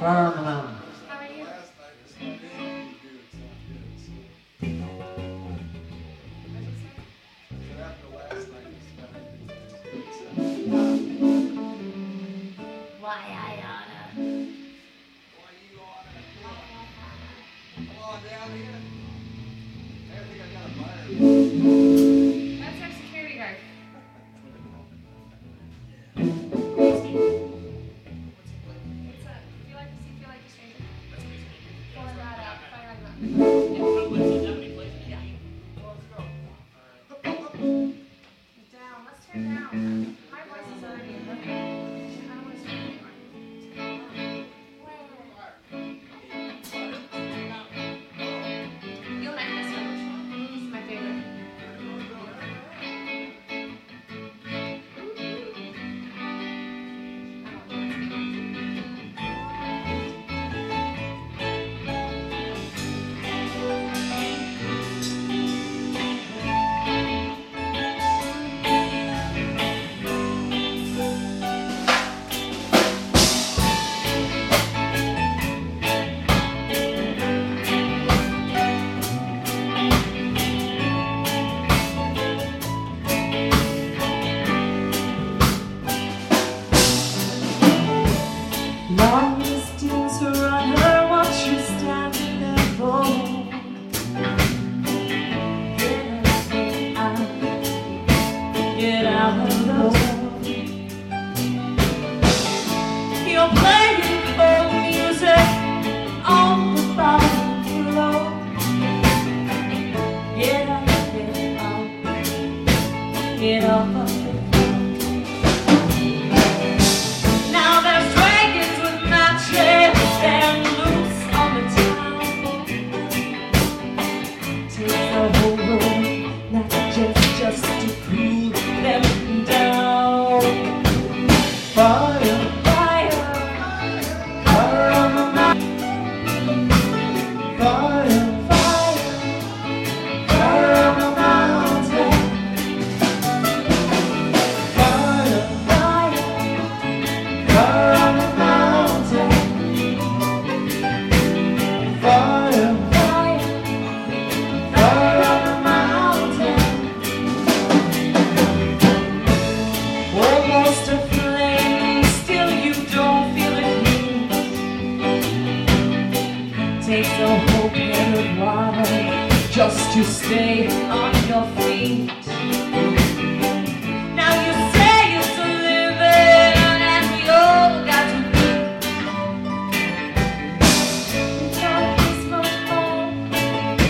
Firm to stay on your feet. Now you say living and we all got to be.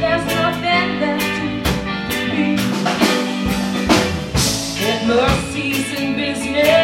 There's nothing left to be. Mercies in business.